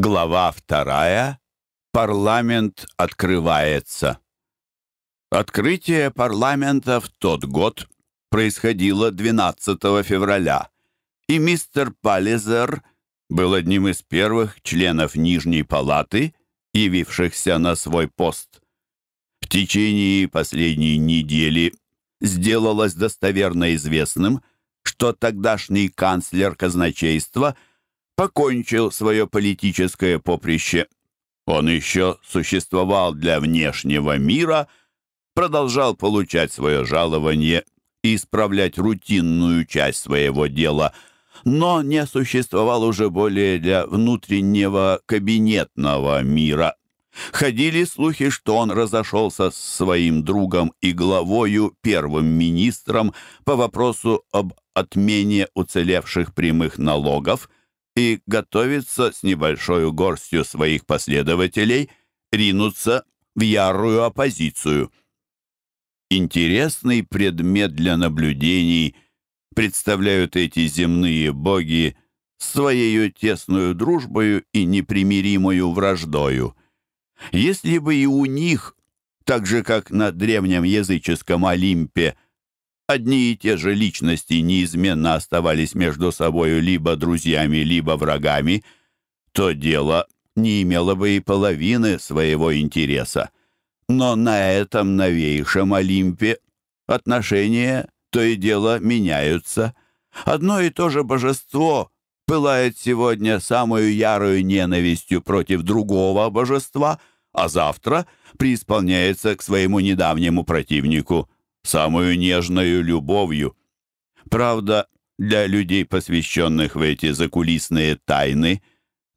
Глава вторая. Парламент открывается. Открытие парламента в тот год происходило 12 февраля, и мистер Паллизер был одним из первых членов Нижней палаты, явившихся на свой пост. В течение последней недели сделалось достоверно известным, что тогдашний канцлер казначейства – покончил свое политическое поприще. Он еще существовал для внешнего мира, продолжал получать свое жалование и исправлять рутинную часть своего дела, но не существовал уже более для внутреннего кабинетного мира. Ходили слухи, что он разошелся с своим другом и главою, первым министром, по вопросу об отмене уцелевших прямых налогов – и готовится с небольшой горстью своих последователей ринуться в ярую оппозицию. Интересный предмет для наблюдений представляют эти земные боги своей тесную дружбою и непримиримую враждою. Если бы и у них, так же как на древнем языческом Олимпе, одни и те же личности неизменно оставались между собою либо друзьями, либо врагами, то дело не имело бы и половины своего интереса. Но на этом новейшем Олимпе отношения то и дело меняются. Одно и то же божество пылает сегодня самую ярую ненавистью против другого божества, а завтра преисполняется к своему недавнему противнику самую нежную любовью. Правда, для людей, посвященных в эти закулисные тайны,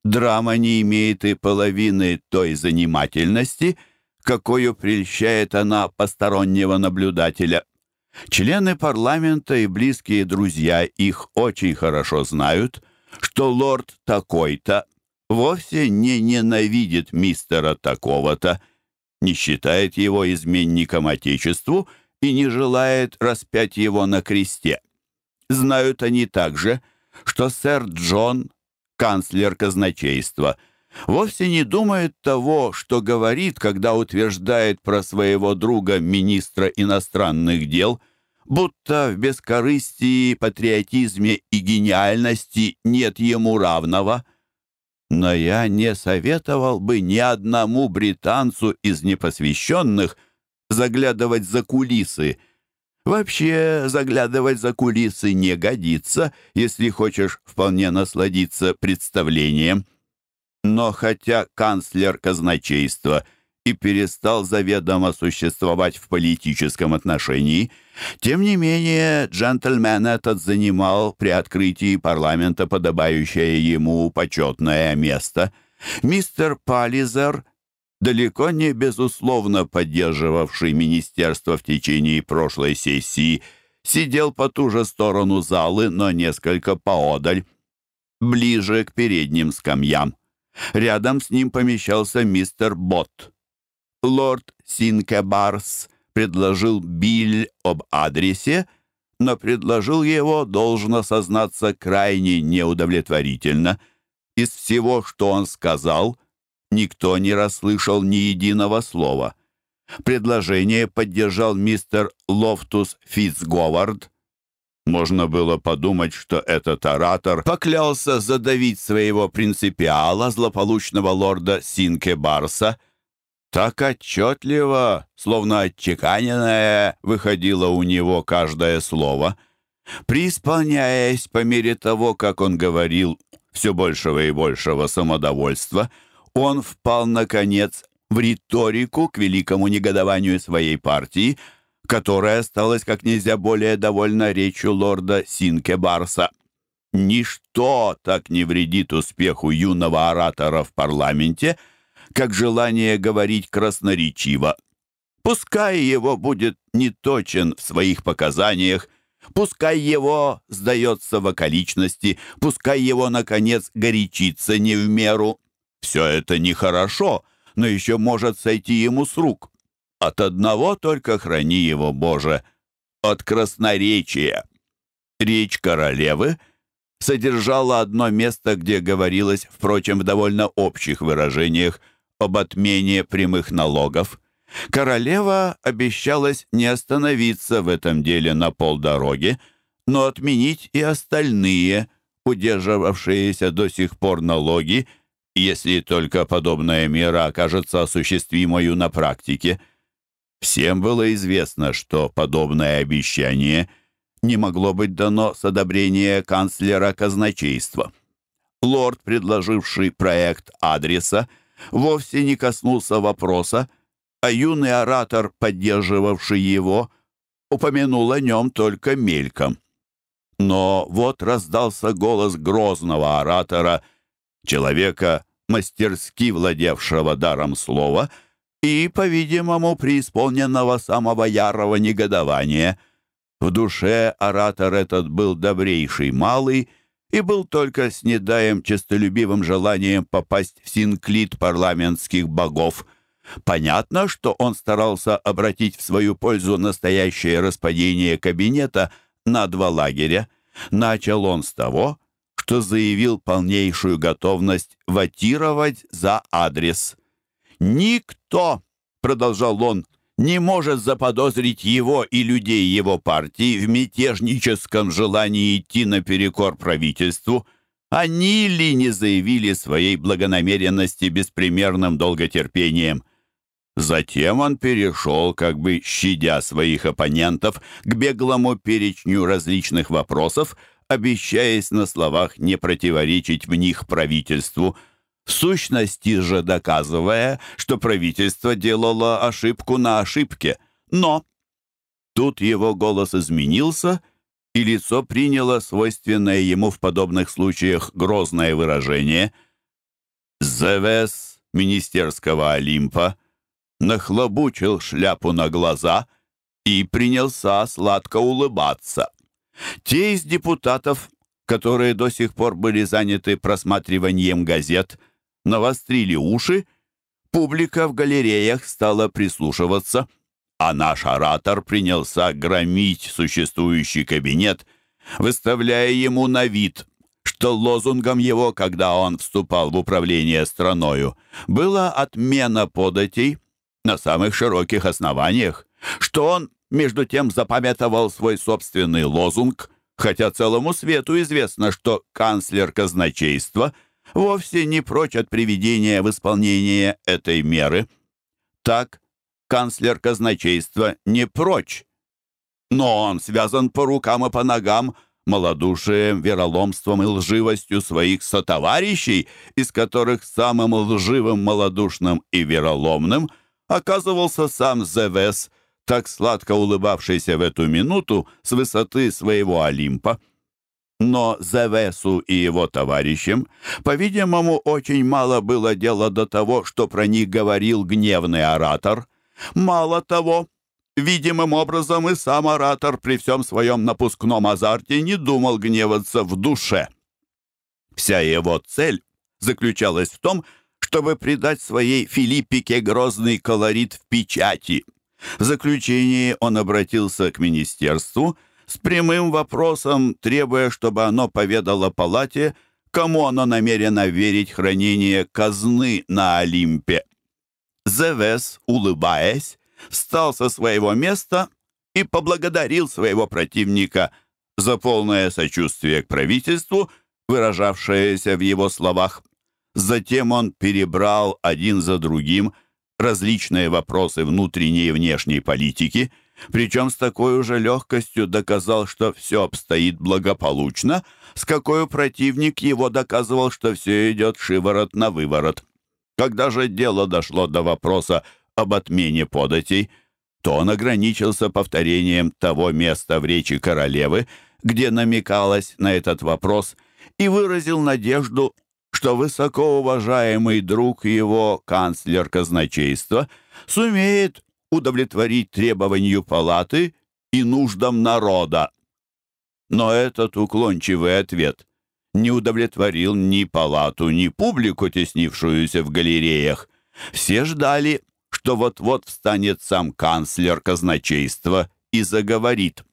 драма не имеет и половины той занимательности, какую прельщает она постороннего наблюдателя. Члены парламента и близкие друзья их очень хорошо знают, что лорд такой-то вовсе не ненавидит мистера такого-то, не считает его изменником Отечеству – и не желает распять его на кресте. Знают они также, что сэр Джон, канцлер казначейства, вовсе не думает того, что говорит, когда утверждает про своего друга, министра иностранных дел, будто в бескорыстии, патриотизме и гениальности нет ему равного. Но я не советовал бы ни одному британцу из непосвященных – заглядывать за кулисы. Вообще, заглядывать за кулисы не годится, если хочешь вполне насладиться представлением. Но хотя канцлер казначейства и перестал заведомо существовать в политическом отношении, тем не менее джентльмен этот занимал при открытии парламента подобающее ему почетное место. Мистер Паллизер — далеко не безусловно поддерживавший министерство в течение прошлой сессии, сидел по ту же сторону залы, но несколько поодаль, ближе к передним скамьям. Рядом с ним помещался мистер Бот. Лорд Синкебарс предложил билль об адресе, но предложил его, должно сознаться, крайне неудовлетворительно. Из всего, что он сказал — Никто не расслышал ни единого слова. Предложение поддержал мистер Лофтус Фитцговард. Можно было подумать, что этот оратор поклялся задавить своего принципиала, злополучного лорда Синке Барса. Так отчетливо, словно отчеканенное, выходило у него каждое слово. Преисполняясь по мере того, как он говорил, все большего и большего самодовольства — он впал, наконец, в риторику к великому негодованию своей партии, которая осталась как нельзя более довольна речью лорда Синкебарса. Ничто так не вредит успеху юного оратора в парламенте, как желание говорить красноречиво. Пускай его будет неточен в своих показаниях, пускай его сдается в околичности, пускай его, наконец, горячится не в меру. Все это нехорошо, но еще может сойти ему с рук. От одного только храни его, Боже, от красноречия. Речь королевы содержала одно место, где говорилось, впрочем, в довольно общих выражениях, об отмене прямых налогов. Королева обещалась не остановиться в этом деле на полдороги, но отменить и остальные, удерживавшиеся до сих пор налоги, если только подобная мера окажется осуществимою на практике. Всем было известно, что подобное обещание не могло быть дано с одобрения канцлера казначейства. Лорд, предложивший проект адреса, вовсе не коснулся вопроса, а юный оратор, поддерживавший его, упомянул о нем только мельком. Но вот раздался голос грозного оратора – человека, мастерски владевшего даром слова, и, по-видимому, преисполненного самого ярого негодования. В душе оратор этот был добрейший малый и был только с недаем честолюбивым желанием попасть в синклит парламентских богов. Понятно, что он старался обратить в свою пользу настоящее распадение кабинета на два лагеря. Начал он с того, что заявил полнейшую готовность ватировать за адрес. «Никто», — продолжал он, — «не может заподозрить его и людей его партии в мятежническом желании идти наперекор правительству. Они ли не заявили своей благонамеренности беспримерным долготерпением?» Затем он перешел, как бы щадя своих оппонентов, к беглому перечню различных вопросов — обещаясь на словах не противоречить в них правительству, в сущности же доказывая, что правительство делало ошибку на ошибке. Но тут его голос изменился, и лицо приняло свойственное ему в подобных случаях грозное выражение. Зевес министерского Олимпа нахлобучил шляпу на глаза и принялся сладко улыбаться. Те из депутатов, которые до сих пор были заняты просматриванием газет, навострили уши, публика в галереях стала прислушиваться, а наш оратор принялся громить существующий кабинет, выставляя ему на вид, что лозунгом его, когда он вступал в управление страною, была отмена податей на между тем запамятовал свой собственный лозунг, хотя целому свету известно, что канцлер казначейства вовсе не прочь от приведения в исполнение этой меры. Так, канцлер казначейства не прочь, но он связан по рукам и по ногам малодушием, вероломством и лживостью своих сотоварищей, из которых самым лживым, малодушным и вероломным оказывался сам Зевес – так сладко улыбавшийся в эту минуту с высоты своего Олимпа. Но Зевесу и его товарищам, по-видимому, очень мало было дела до того, что про них говорил гневный оратор. Мало того, видимым образом и сам оратор при всем своем напускном азарте не думал гневаться в душе. Вся его цель заключалась в том, чтобы придать своей Филиппике грозный колорит в печати — в заключении он обратился к министерству с прямым вопросом, требуя, чтобы оно поведало палате, кому оно намерено верить хранение казны на Олимпе. Зевес, улыбаясь, встал со своего места и поблагодарил своего противника за полное сочувствие к правительству, выражавшееся в его словах. Затем он перебрал один за другим – различные вопросы внутренней и внешней политики, причем с такой уже легкостью доказал, что все обстоит благополучно, с какой противник его доказывал, что все идет шиворот на выворот. Когда же дело дошло до вопроса об отмене податей, то он ограничился повторением того места в речи королевы, где намекалось на этот вопрос, и выразил надежду что высокоуважаемый друг его, канцлер казначейства, сумеет удовлетворить требованию палаты и нуждам народа. Но этот уклончивый ответ не удовлетворил ни палату, ни публику, теснившуюся в галереях. Все ждали, что вот-вот встанет сам канцлер казначейства и заговорит.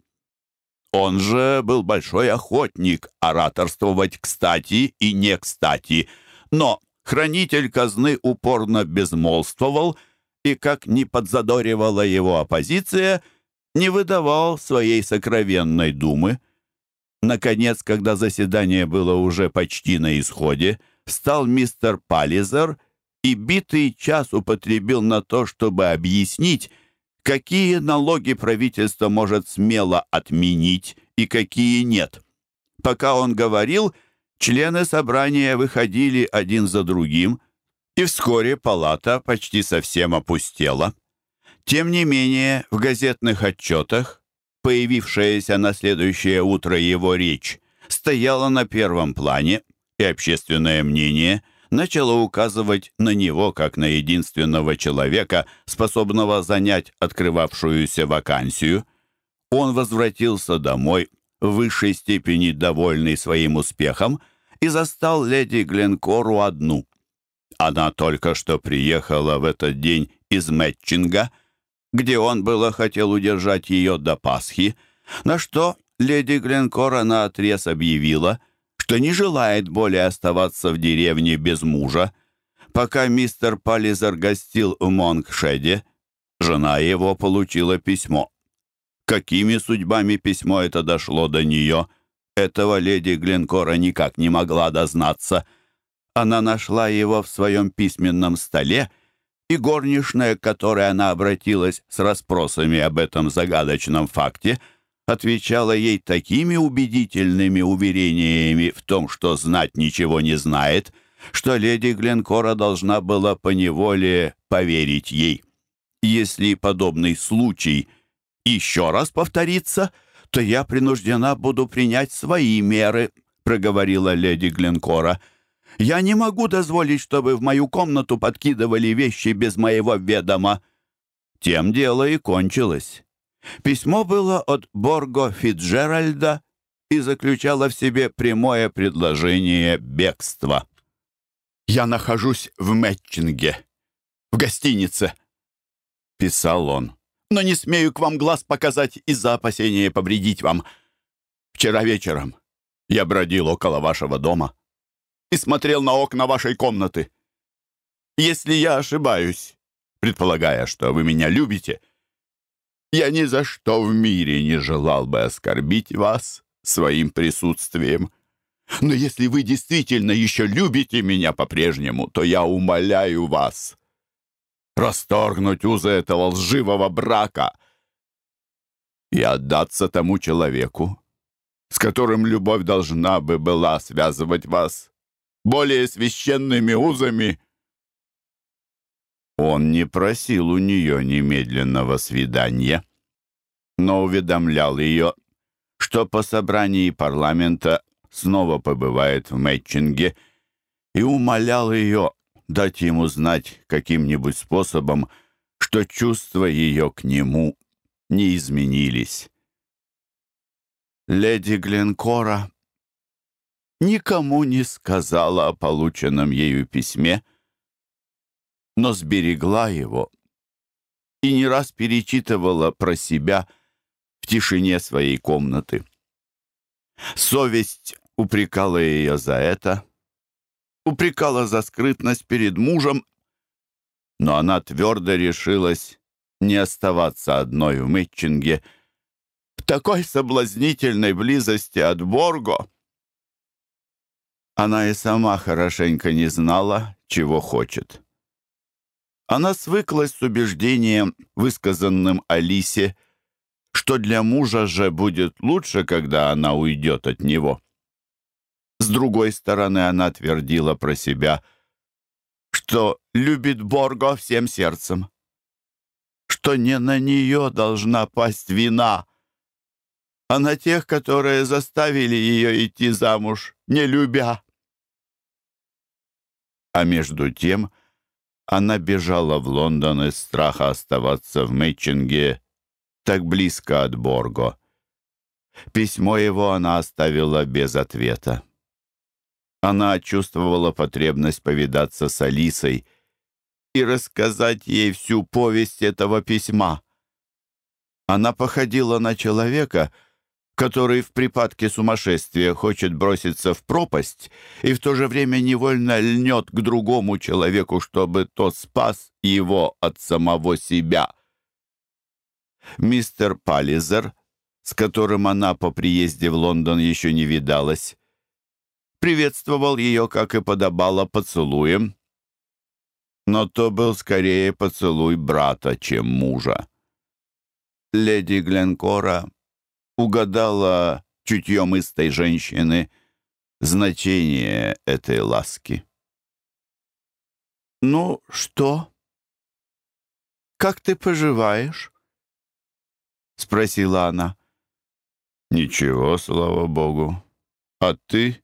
Он же был большой охотник ораторствовать кстати и не кстати, но хранитель казны упорно безмолвствовал и, как ни подзадоривала его оппозиция, не выдавал своей сокровенной думы. Наконец, когда заседание было уже почти на исходе, встал мистер Паллизер и битый час употребил на то, чтобы объяснить, какие налоги правительство может смело отменить и какие нет. Пока он говорил, члены собрания выходили один за другим, и вскоре палата почти совсем опустела. Тем не менее, в газетных отчетах, появившаяся на следующее утро его речь, стояла на первом плане, и общественное мнение – Начало указывать на него как на единственного человека, способного занять открывавшуюся вакансию. Он возвратился домой, в высшей степени довольный своим успехом, и застал леди Гленкору одну. Она только что приехала в этот день из Мэтчинга, где он было хотел удержать ее до Пасхи, на что леди Гленкора наотрез объявила — что не желает более оставаться в деревне без мужа. Пока мистер Паллизер гостил в Монгшеде, жена его получила письмо. Какими судьбами письмо это дошло до нее, этого леди Гленкора никак не могла дознаться. Она нашла его в своем письменном столе, и горничная, к которой она обратилась с расспросами об этом загадочном факте — отвечала ей такими убедительными уверениями в том, что знать ничего не знает, что леди Гленкора должна была поневоле поверить ей. Если подобный случай еще раз повторится, то я принуждена буду принять свои меры, проговорила леди Гленкора. «Я не могу дозволить, чтобы в мою комнату подкидывали вещи без моего ведома». Тем дело и кончилось. Письмо было от Борго Фитджеральда и заключало в себе прямое предложение бегства. «Я нахожусь в Мэтчинге, в гостинице», — писал он. «Но не смею к вам глаз показать из-за опасения повредить вам. Вчера вечером я бродил около вашего дома и смотрел на окна вашей комнаты. Если я ошибаюсь, предполагая, что вы меня любите, — я ни за что в мире не желал бы оскорбить вас своим присутствием. Но если вы действительно еще любите меня по-прежнему, то я умоляю вас расторгнуть узы этого лживого брака и отдаться тому человеку, с которым любовь Он не просил у нее немедленного свидания, но уведомлял ее, что по собрании парламента снова побывает в Мэтчинге и умолял ее дать ему знать каким-нибудь способом, что чувства ее к нему не изменились. Леди Гленкора никому не сказала о полученном ею письме, но сберегла его и не раз перечитывала про себя в тишине своей комнаты. Совесть упрекала ее за это, упрекала за скрытность перед мужем, но она твердо решилась не оставаться одной в Митчинге в такой соблазнительной близости от Борго. Она и сама хорошенько не знала, чего хочет. Она свыклась с убеждением, высказанным Алисе, что для мужа же будет лучше, когда она уйдет от него. С другой стороны, она твердила про себя, что любит Борго всем сердцем, что не на нее должна пасть вина, а на она бежала в Лондон из страха оставаться в Мэтчинге, так близко от Борго. Письмо его она оставила без ответа. Она чувствовала потребность повидаться с Алисой и рассказать ей всю повесть этого письма. Она походила на человека, который в припадке сумасшествия хочет броситься в пропасть и в то же время невольно льнет к другому человеку, чтобы тот спас его от самого себя. Мистер Паллизер, с которым она по приезде в Лондон еще не видалась, приветствовал ее, как и подобало, поцелуем, но то был скорее поцелуй брата, чем мужа. Леди Гленкора угадала чутьем истой женщины значение этой ласки. «Ну что? Как ты поживаешь?» — спросила она. «Ничего, слава богу. А ты?»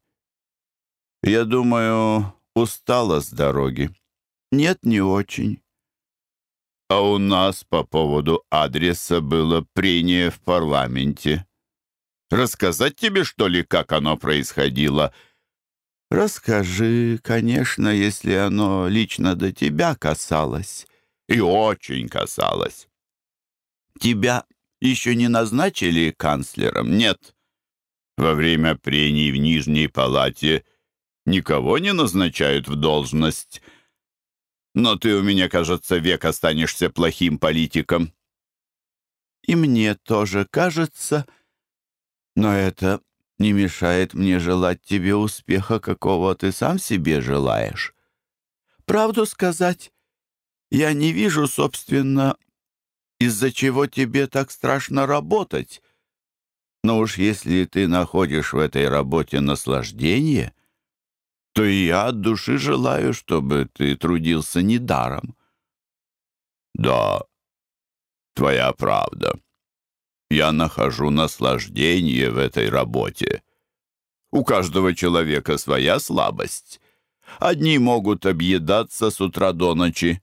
«Я думаю, устала с дороги». «Нет, не очень. А у нас по поводу адреса было прение в парламенте. Рассказать тебе, что ли, как оно происходило?» «Расскажи, конечно, если оно лично до тебя касалось». «И очень касалось». «Тебя еще не назначили канцлером?» «Нет». Во время прений в Нижней палате но ты у меня, кажется, век останешься плохим политиком». «И мне тоже кажется, но это не мешает мне желать тебе успеха, какого ты сам себе желаешь. Правду сказать, я не вижу, собственно, из-за чего тебе так страшно работать». Но уж если ты находишь в этой работе наслаждение, то и я от души желаю, чтобы ты трудился недаром. Да, твоя правда. Я нахожу наслаждение в этой работе. У каждого человека своя слабость. Одни могут объедаться с утра до ночи,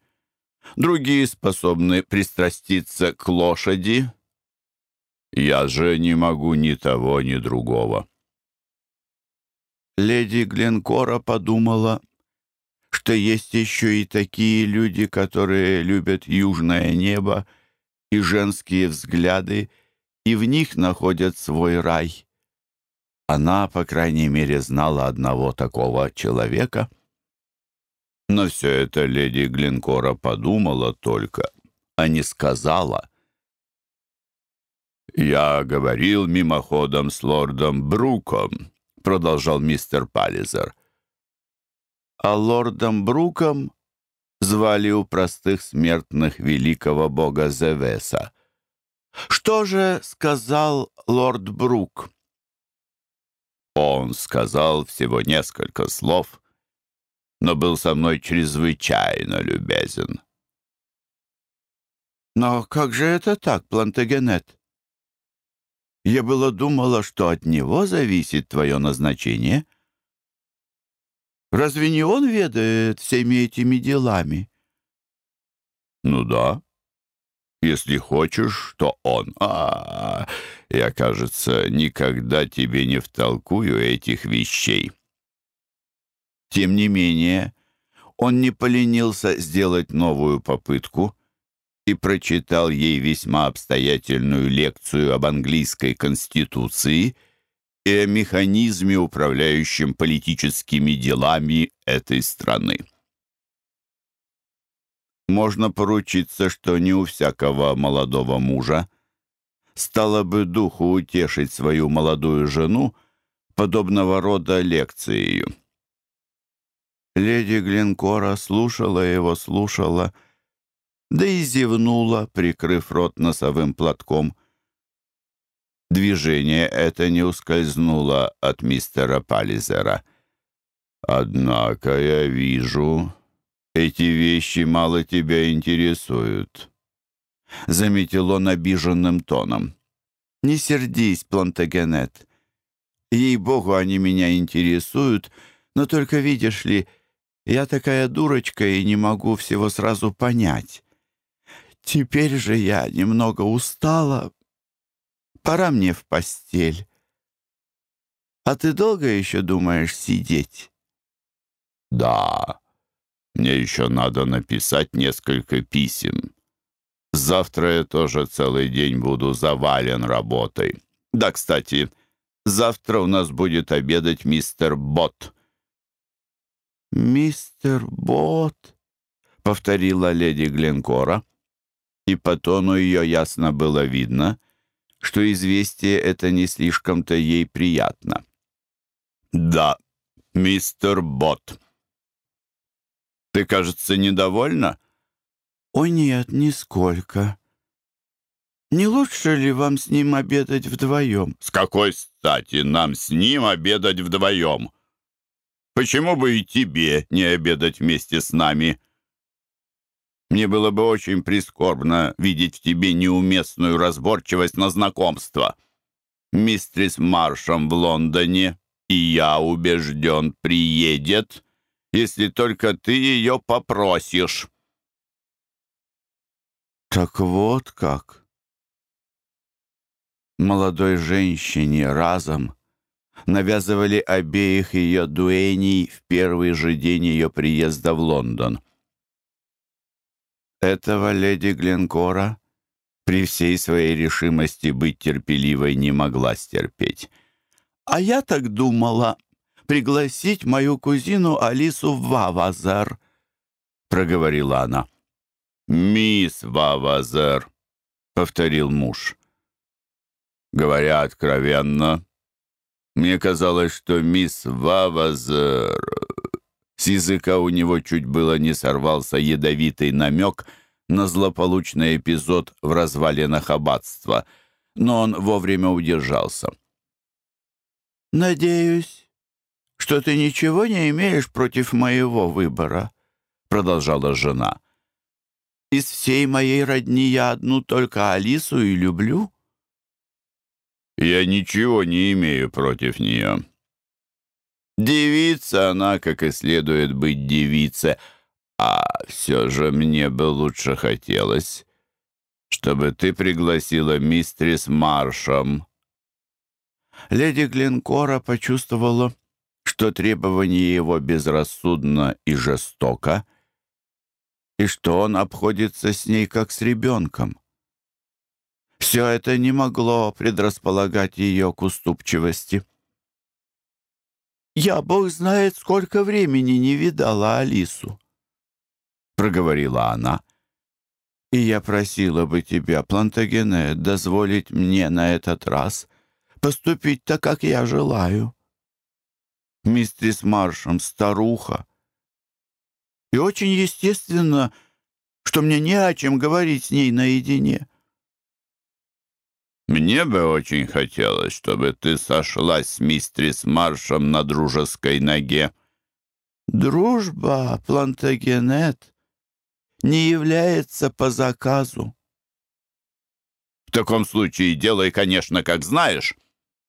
Леди Гленкора подумала, что есть еще и такие люди, которые любят южное небо и женские взгляды, и в них находят свой рай. Она, по крайней мере, знала одного такого человека. Но все это леди Глинкора подумала только, а не сказала. «Я говорил мимоходом с лордом Бруком», продолжал мистер Пализер. А лордом Бруком звали у простых смертных великого бога Зевеса. Что же сказал лорд Брук? Он сказал всего несколько слов, но был со мной чрезвычайно любезен. «Но как же это так, Плантагенет?» Я было думала, что от него зависит твое назначение. Разве не он ведает всеми этими делами? Ну да. Если хочешь, то он. А, -а, -а я, кажется, никогда тебе не втолкую этих вещей. Тем не менее, он и прочитал ей весьма обстоятельную лекцию об английской конституции и о механизме, управляющем политическими делами этой страны. Можно поручиться, что не у всякого молодого мужа стало бы духу утешить свою молодую жену подобного рода лекцией. Леди Глинкора слушала его, слушала — да и зевнула, прикрыв рот носовым платком. Движение это не ускользнуло от мистера Паллизера. «Однако я вижу, эти вещи мало тебя интересуют», — заметил он обиженным тоном. «Не сердись, Плантагенет. Ей-богу, они меня интересуют, но только видишь ли, я такая дурочка и не могу всего сразу понять». Теперь же я немного устала. Пора мне в постель. А ты долго еще думаешь сидеть? Да, мне еще надо написать несколько писем. Завтра я и по тону ее ясно было видно, что известие это не слишком-то ей приятно. «Да, мистер Бот. Ты, кажется, недовольна?» «О нет, нисколько. Не лучше ли вам с ним обедать вдвоем?» «С какой стати нам с ним обедать вдвоем? Почему бы и тебе не обедать вместе с нами?» Мне было бы очень прискорбно видеть в тебе неуместную разборчивость на знакомство. Мистрис Маршем в Лондоне, и я убежден, приедет, если только ты ее попросишь». «Так вот как!» Молодой женщине разом навязывали обеих ее дуэней в первый же день ее приезда в Лондон этого леди Гленкора при всей своей решимости быть терпеливой не могла стерпеть. А я так думала пригласить мою кузину Алису в Вавазер, проговорила она. «Мисс Вавазер», — повторил муж. Говоря откровенно, мне казалось, что мисс Вавазер с языка у него чуть было не сорвался ядовитый намек на злополучный эпизод в развалинах аббатства, но он вовремя удержался. «Надеюсь, что ты ничего не имеешь против моего выбора», — продолжала жена. «Из всей моей родни я одну только Алису и люблю». «Я ничего не имею против нее», Девица она, как и следует быть девица, а все же мне бы лучше хотелось, чтобы ты пригласила мистрис Маршем». Леди Глинкора почувствовала, что требование его безрассудно и жестоко, и что он обходится с ней как с ребенком. Все это не могло предрасполагать ее к уступчивости. «Я, бог знает, сколько времени не видала Алису», — проговорила она. «И я просила бы тебя, Плантагене, дозволить мне на этот раз поступить так, как я желаю. Мистерис Маршем старуха. И Мне бы очень хотелось, чтобы ты сошлась с мистерис Маршем на дружеской ноге. Дружба, Плантагенет, не является по заказу. В таком случае делай, конечно, как знаешь.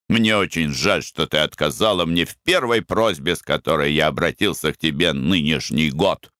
Мне очень жаль, что ты отказала мне в первой просьбе, с которой я обратился к тебе нынешний год.